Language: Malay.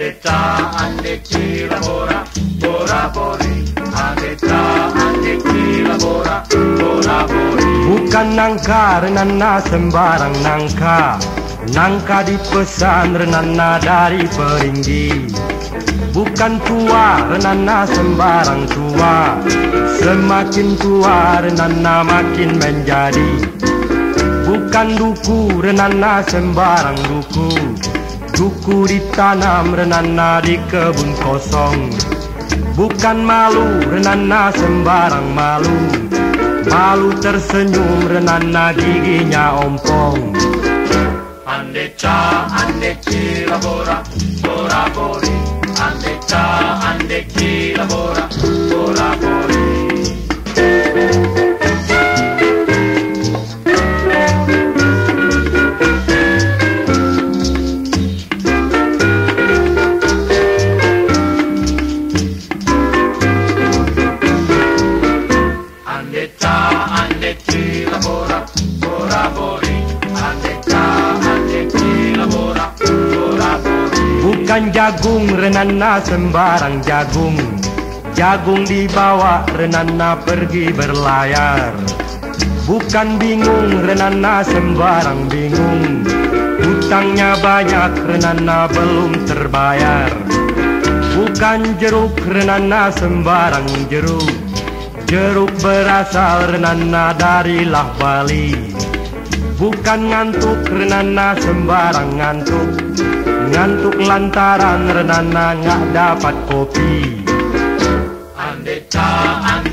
ande ta lavora ora pori ande ta lavora ora pori bukan nangka renana sembarang nangka. Nangka dipesan renana dari peringgi. Bukan tua renana sembarang tua. Semakin tua renana makin menjadi. Bukan duku renana sembarang duku. Duku ditanam renana di kebun kosong. Bukan malu renana sembarang malu. Malu tersenyum renana giginya ompong. Ande ca, ande bora, bora bori. Ande ca, ande bora, bora bori Bukan jagung renana sembarang jagung. Jagung dibawa renana pergi berlayar. Bukan bingung renana sembarang bingung. Hutangnya banyak renana belum terbayar. Bukan jeruk renana sembarang jeruk. Jeruk berasal renana dari lah Bali. Bukan ngantuk renana sembarang ngantuk Ngantuk lantaran renana nggak dapat kopi. Ca, ande